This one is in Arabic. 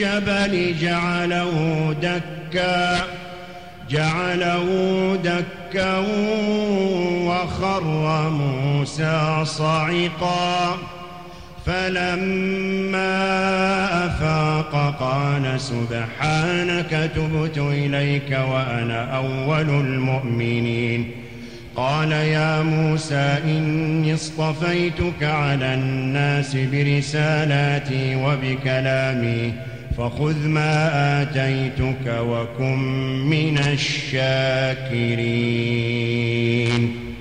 للجبل جعله دكا جعله دكا وخر موسى صعقا. فلما أفاق قال سبحانك تبت إليك وأنا أول المؤمنين. قال يا موسى إني اصطفيتك على الناس برسالاتي وبكلامي. فخذ ما آتيتك وكن من الشاكرين.